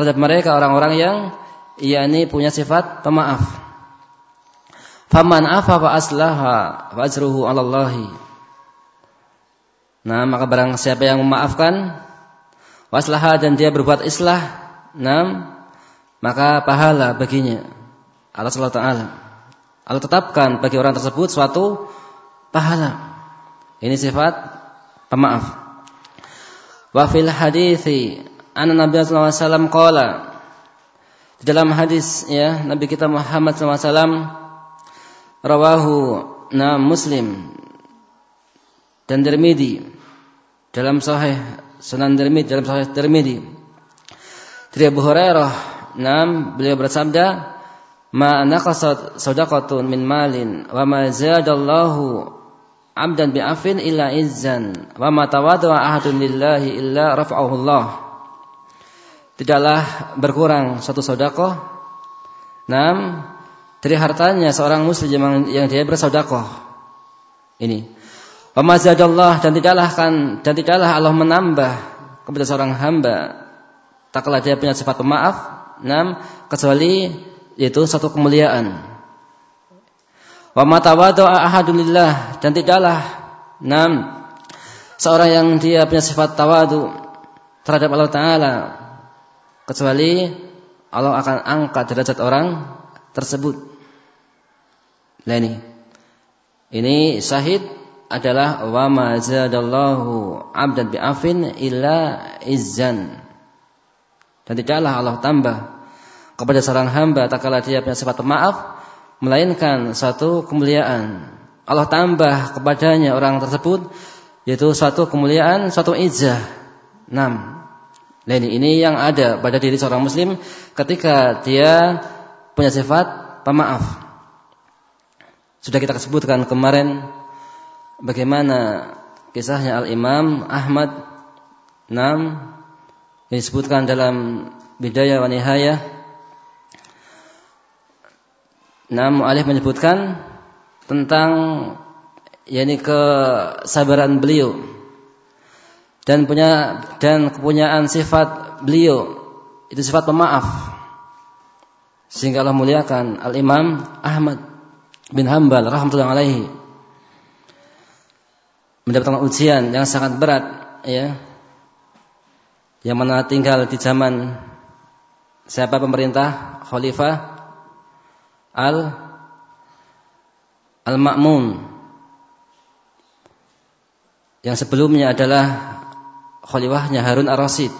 terhadap mereka orang-orang yang yakni punya sifat pemaaf. Faman afa fa aslaha fa ajruhu 'ala. Nah, maka barang siapa yang memaafkan waslaha dan dia berbuat islah, nah, maka pahala baginya. Allah SWT taala. Allah tetapkan bagi orang tersebut suatu pahala. Ini sifat pemaaf. Wa fil hadithi anna Nabi sallallahu alaihi wasallam di dalam hadis ya Nabi kita Muhammad SAW rawahu na Muslim dan Tirmidzi dalam sahih Sunan Tirmidzi dalam sahih Tirmidzi. Dari Abu Hurairah nam beliau bersabda ma naqasat sadaqatun min malin wa ma zadallahu abdan bi'afin illa izzan wa ma tawadwa ahadun lillahi illa rafa'ahu Allah tidaklah berkurang satu sodakoh. Nam dari hartanya seorang muslim yang, dia bersodakoh. Ini. Pemazadallah dan tidaklah kan dan tidaklah Allah menambah kepada seorang hamba tak kalah dia punya sifat pemaaf, nam kecuali itu satu kemuliaan. Wa matawada'a ahadulillah dan tidaklah nam seorang yang dia punya sifat tawadu terhadap Allah taala kecuali Allah akan angkat derajat orang tersebut. Nah ini. Ini syahid adalah wa ma zadallahu 'abdan bi'afin illa izzan. Dan tidaklah Allah tambah kepada seorang hamba tak kala dia punya sifat pemaaf melainkan satu kemuliaan. Allah tambah kepadanya orang tersebut yaitu suatu kemuliaan, suatu izzah. 6. Ini, ini yang ada pada diri seorang muslim ketika dia punya sifat pemaaf. Sudah kita sebutkan kemarin bagaimana kisahnya Al-Imam Ahmad Nam yang disebutkan dalam Bidayah wa Nihayah. Nam Alif menyebutkan tentang yakni kesabaran beliau dan punya dan kepunyaan sifat beliau. Itu sifat pemaaf. Sehingga Allah muliakan Al Imam Ahmad bin Hambal rahmatullah alaihi. Mendapatkan ujian yang sangat berat ya. Yang mana tinggal di zaman siapa pemerintah? Khalifah Al Al Ma'mun yang sebelumnya adalah khalifahnya Harun Ar-Rasyid.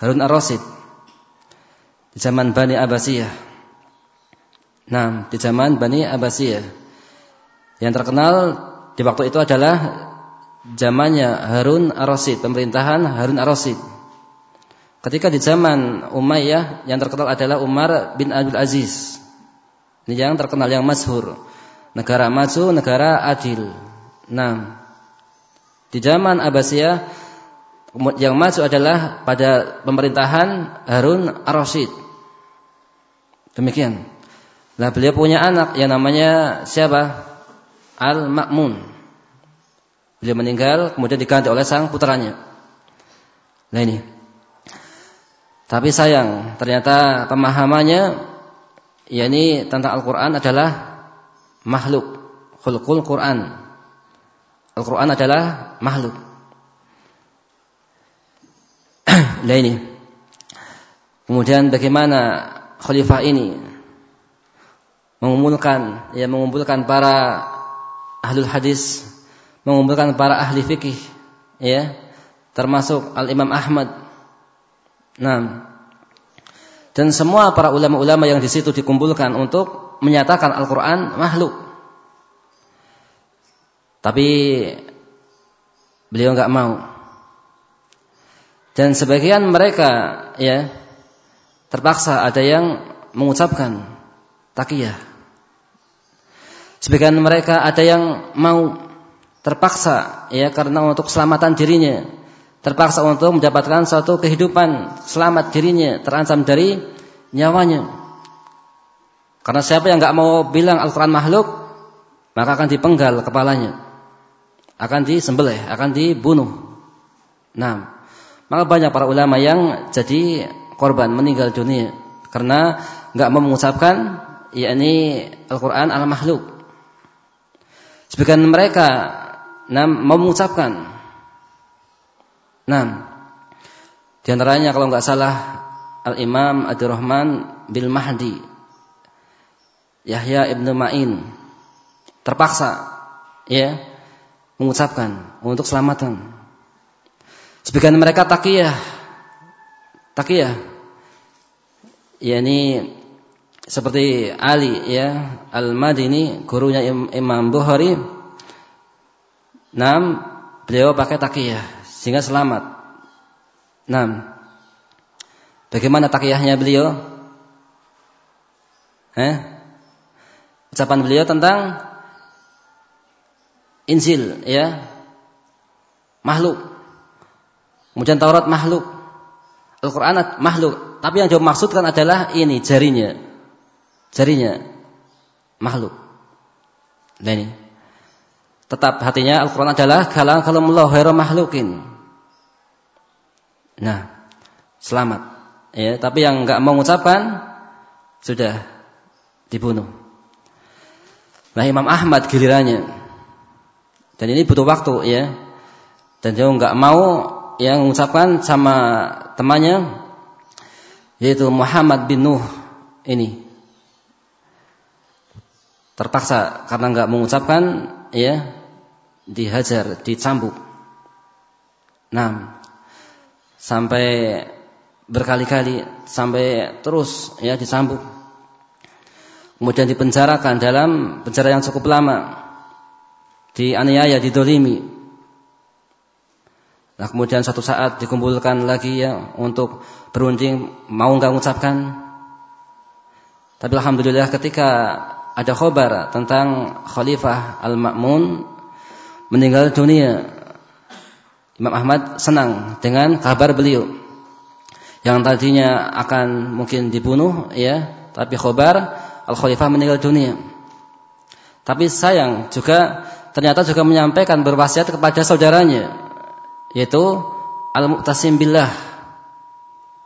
Harun Ar-Rasyid di zaman Bani Abbasiyah. Nah, di zaman Bani Abbasiyah. Yang terkenal di waktu itu adalah zamannya Harun Ar-Rasyid, pemerintahan Harun Ar-Rasyid. Ketika di zaman Umayyah yang terkenal adalah Umar bin Abdul Aziz. Ini yang terkenal yang masyhur. Negara maju, negara adil. Nah, di zaman Abbasiyah yang maju adalah pada pemerintahan Harun Ar-Rasyid. Demikian. Nah, beliau punya anak yang namanya siapa? Al-Ma'mun. Beliau meninggal kemudian diganti oleh sang putranya. Nah ini. Tapi sayang, ternyata pemahamannya yakni tentang Al-Qur'an adalah makhluk, khulqul Qur'an. Al-Qur'an adalah makhluk. Nah ini. Kemudian bagaimana khalifah ini mengumpulkan ya mengumpulkan para ahlul hadis, mengumpulkan para ahli fikih ya, termasuk Al Imam Ahmad. Nah, dan semua para ulama-ulama yang di situ dikumpulkan untuk menyatakan Al-Qur'an makhluk. Tapi beliau nggak mau. Dan sebagian mereka ya terpaksa ada yang mengucapkan takiyah. Sebagian mereka ada yang mau terpaksa ya karena untuk keselamatan dirinya, terpaksa untuk mendapatkan suatu kehidupan selamat dirinya terancam dari nyawanya. Karena siapa yang nggak mau bilang Al-Quran makhluk, maka akan dipenggal kepalanya, akan disembelih, akan dibunuh. Nah, maka banyak para ulama yang jadi korban meninggal dunia karena nggak mau mengucapkan yakni Al-Qur'an al makhluk. Sebagian mereka nam mau mengucapkan. Nam. Di antaranya kalau nggak salah Al-Imam Abdurrahman bil Mahdi Yahya ibnu Ma'in terpaksa ya mengucapkan untuk selamatan. Sebagian mereka takiyah. Takiyah. yakni seperti Ali ya Al-Madini gurunya Imam Bukhari Nam beliau pakai takiyah sehingga selamat. Nam. Bagaimana takiyahnya beliau? Eh? Ucapan beliau tentang Injil ya. Makhluk. Kemudian Taurat makhluk. Al-Qur'an makhluk. Tapi yang dimaksudkan adalah ini jarinya. Jarinya makhluk. Nah ini. Tetap hatinya Al-Qur'an adalah kalam kalamullah ghairu makhlukin. Nah, selamat. Ya, tapi yang enggak mau mengucapkan sudah dibunuh. Nah, Imam Ahmad gilirannya dan ini butuh waktu ya. Dan dia nggak mau yang mengucapkan sama temannya yaitu Muhammad bin Nuh ini terpaksa karena nggak mengucapkan ya dihajar, dicambuk. Nah, sampai berkali-kali sampai terus ya dicambuk. Kemudian dipenjarakan dalam penjara yang cukup lama dianiaya, didolimi. Nah kemudian satu saat dikumpulkan lagi ya untuk berunding mau nggak mengucapkan. Tapi alhamdulillah ketika ada khobar tentang Khalifah Al-Ma'mun meninggal dunia, Imam Ahmad senang dengan kabar beliau yang tadinya akan mungkin dibunuh ya, tapi khobar Al-Khalifah meninggal dunia. Tapi sayang juga ternyata juga menyampaikan berwasiat kepada saudaranya yaitu Al-Muqtasim billah.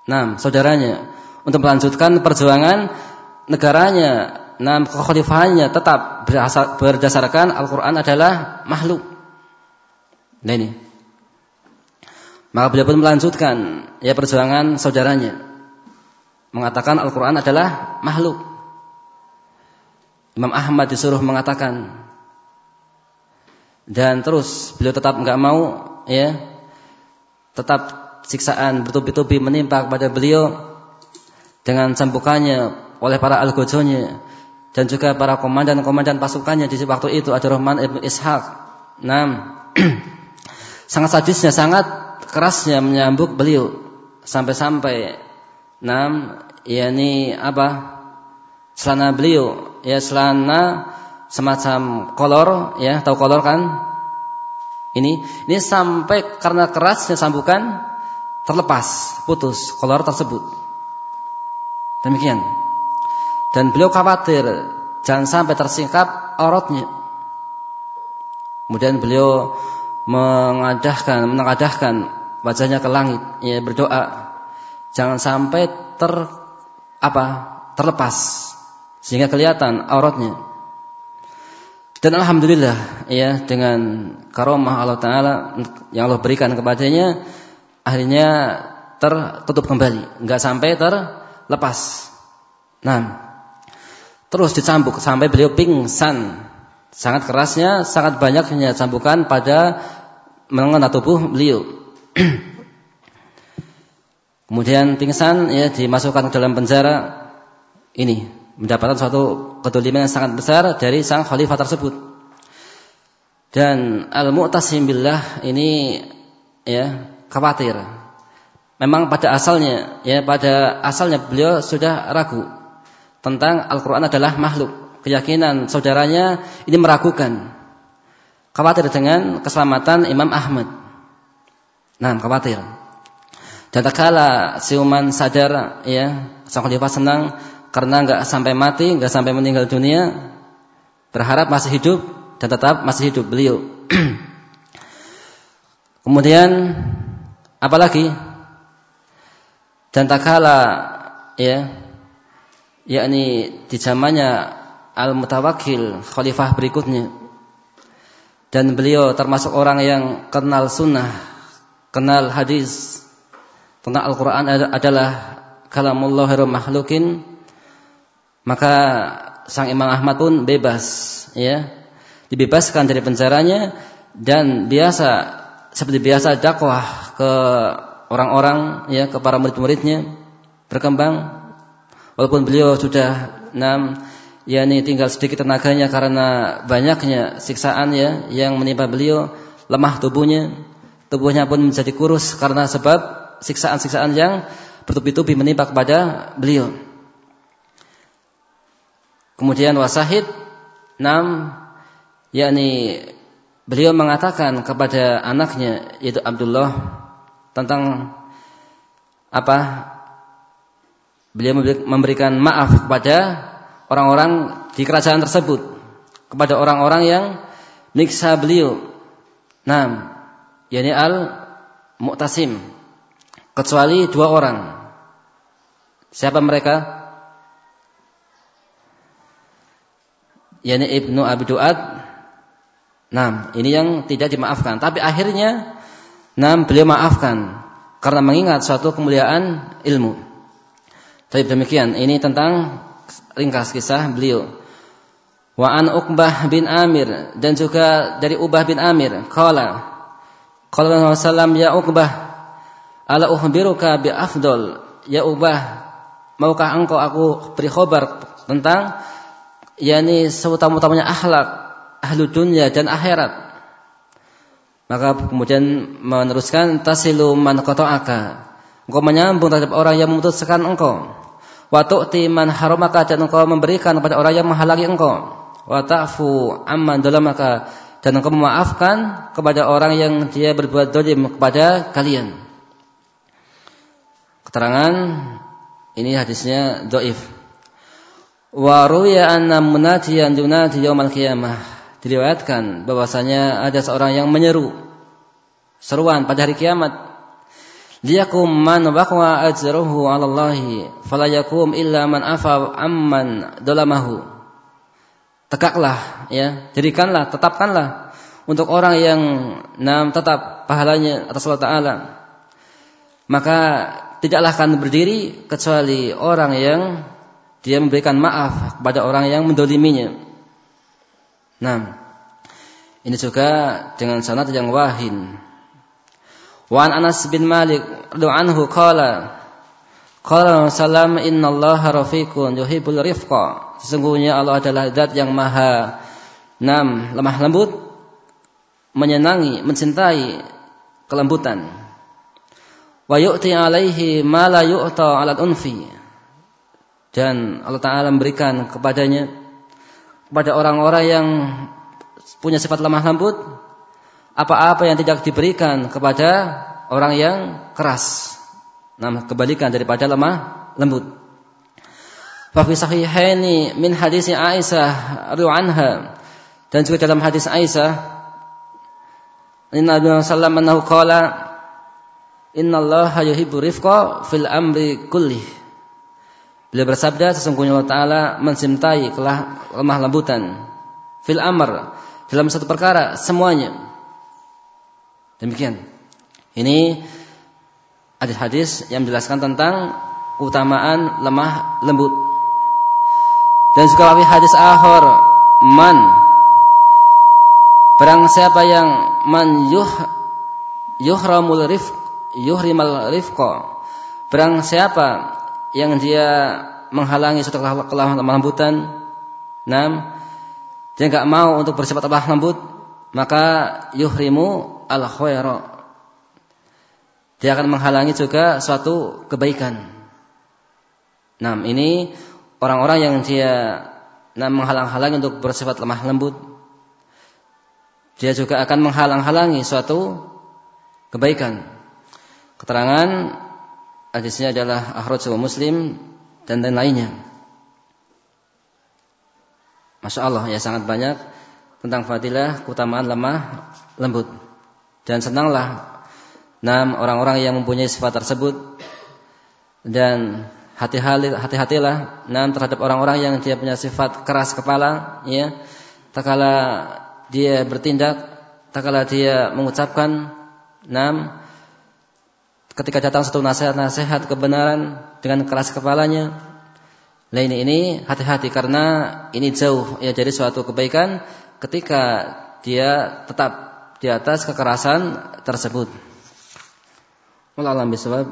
Nah, saudaranya untuk melanjutkan perjuangan negaranya, nah kekhalifahannya tetap berdasarkan Al-Qur'an adalah makhluk. Nah ini. Maka beliau pun melanjutkan ya perjuangan saudaranya mengatakan Al-Qur'an adalah makhluk. Imam Ahmad disuruh mengatakan dan terus beliau tetap enggak mau ya tetap siksaan bertubi-tubi menimpa kepada beliau dengan cambukannya oleh para algojonya dan juga para komandan-komandan pasukannya. Di waktu itu ada Rahman ibn Ishaq. Nam, sangat sadisnya, sangat kerasnya menyambuk beliau sampai-sampai. Nam, yakni apa? Selana beliau, ya selana semacam kolor ya. Tahu kolor kan ini ini sampai karena kerasnya sambukan terlepas putus kolor tersebut. Demikian. Dan beliau khawatir jangan sampai tersingkap orotnya kemudian beliau mengadahkan mengadahkan wajahnya ke langit ya berdoa jangan sampai ter apa terlepas sehingga kelihatan auratnya dan alhamdulillah ya dengan karomah Allah taala yang Allah berikan kepadanya akhirnya tertutup kembali, enggak sampai terlepas. Nah, terus dicambuk sampai beliau pingsan. Sangat kerasnya, sangat banyaknya cambukan pada mengenai tubuh beliau. Kemudian pingsan ya dimasukkan ke dalam penjara ini mendapatkan suatu kedoliman yang sangat besar dari sang khalifah tersebut. Dan al-mu'tasim billah ini ya khawatir. Memang pada asalnya ya pada asalnya beliau sudah ragu tentang Al-Qur'an adalah makhluk. Keyakinan saudaranya ini meragukan. Khawatir dengan keselamatan Imam Ahmad. Nah, khawatir. Dan tak kala siuman sadar ya, sang khalifah senang karena nggak sampai mati, nggak sampai meninggal dunia, berharap masih hidup dan tetap masih hidup beliau. Kemudian apalagi? Dan tak kala ya yakni di zamannya Al-Mutawakkil khalifah berikutnya. Dan beliau termasuk orang yang kenal sunnah, kenal hadis tentang Al-Quran adalah kalamullah makhlukin maka sang Imam Ahmad pun bebas ya. Dibebaskan dari penjaranya dan biasa seperti biasa dakwah ke orang-orang ya ke para murid-muridnya berkembang. Walaupun beliau sudah enam yakni tinggal sedikit tenaganya karena banyaknya siksaan ya yang menimpa beliau lemah tubuhnya. Tubuhnya pun menjadi kurus karena sebab siksaan-siksaan yang bertubi-tubi menimpa kepada beliau kemudian wasahid enam yakni beliau mengatakan kepada anaknya yaitu Abdullah tentang apa beliau memberikan maaf kepada orang-orang di kerajaan tersebut kepada orang-orang yang niksa beliau. Nah, yakni al-Mu'tasim kecuali dua orang. Siapa mereka? Yakni Ibnu Abi Duad. Nah, ini yang tidak dimaafkan. Tapi akhirnya, nah beliau maafkan karena mengingat suatu kemuliaan ilmu. Tapi demikian, ini tentang ringkas kisah beliau. Wa an Uqbah bin Amir dan juga dari Ubah bin Amir qala qala Rasulullah ya Uqbah ala uhbiruka bi afdal ya Uqbah maukah engkau aku beri khabar tentang yakni seutama-utamanya akhlak ahlu dunia dan akhirat. Maka kemudian meneruskan tasilu man qata'aka. Engkau menyambung terhadap orang yang memutuskan engkau. Wa tu'ti man haramaka dan engkau memberikan kepada orang yang menghalangi engkau. Wa ta'fu amman dalamaka dan engkau memaafkan kepada orang yang dia berbuat dolim kepada kalian. Keterangan ini hadisnya doif wa ruya anna munadiyan yunadi yaumal qiyamah. Diriwayatkan bahwasanya ada seorang yang menyeru seruan pada hari kiamat. Liyakum man waqwa ajruhu 'ala Allah fala yakum illa man afa amman dolamahu. Tegaklah ya jadikanlah tetapkanlah untuk orang yang nam tetap pahalanya atas Allah taala. Maka tidaklah akan berdiri kecuali orang yang dia memberikan maaf kepada orang yang mendoliminya. Nah, ini juga dengan sanad yang wahin. Wa an Anas bin Malik radhiyallahu anhu qala Qala sallam inna Allah rafiqun yuhibbul rifqa. Sesungguhnya Allah adalah zat yang maha nam lemah lembut menyenangi, mencintai kelembutan. Wa yu'ti alaihi ma la yu'ta 'ala unfi. Dan Allah Ta'ala memberikan kepadanya kepada orang-orang yang punya sifat lemah lembut apa-apa yang tidak diberikan kepada orang yang keras. Nah, kebalikan daripada lemah lembut. Fa sahihaini min hadis Aisyah anha dan juga dalam hadis Aisyah Inna Nabi sallallahu alaihi Inna Allah yuhibbu rifqa fil amri kulli. Beliau bersabda sesungguhnya Allah Taala mencintai lemah lembutan fil amr dalam satu perkara semuanya. Demikian. Ini hadis-hadis yang menjelaskan tentang keutamaan lemah lembut. Dan juga hadis akhir man Barang siapa yang man yuh yuhramul rifq yuhrimal rifqa. Barang siapa yang dia menghalangi suatu kelembutan, enam dia enggak mau untuk bersifat lemah lembut, maka yuhrimu al khaira. Dia akan menghalangi juga suatu kebaikan. Nah, ini orang-orang yang dia nah, menghalang-halangi untuk bersifat lemah lembut. Dia juga akan menghalang-halangi suatu kebaikan. Keterangan hadisnya adalah akhrajul Muslim dan lain-lainnya. Masya Allah ya sangat banyak tentang fadilah keutamaan lemah lembut. Dan senanglah enam orang-orang yang mempunyai sifat tersebut dan hati-hatilah nah terhadap orang-orang yang dia punya sifat keras kepala ya tak kala dia bertindak tak kala dia mengucapkan nam ketika datang satu nasihat-nasihat kebenaran dengan keras kepalanya lain ini hati-hati karena ini jauh ya dari suatu kebaikan ketika dia tetap di atas kekerasan tersebut. Wallahu bisawab.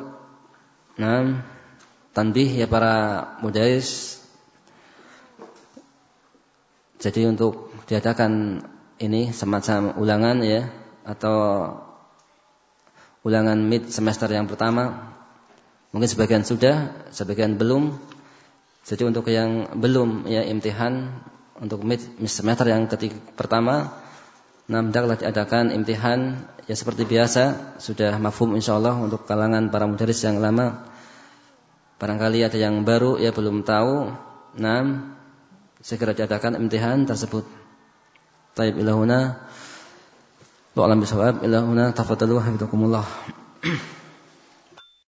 Nah, tanbih ya para mudais. Jadi untuk diadakan ini semacam ulangan ya atau ulangan mid semester yang pertama. Mungkin sebagian sudah, sebagian belum. Jadi untuk yang belum ya imtihan untuk mid semester yang ketiga pertama Nah, diadakan imtihan ya seperti biasa, sudah mafhum insyaallah untuk kalangan para mudaris yang lama. Barangkali ada yang baru ya belum tahu. Nah, segera diadakan imtihan tersebut. Taib ilahuna. Wa alam bisawab ilahuna tafadalu hafizakumullah.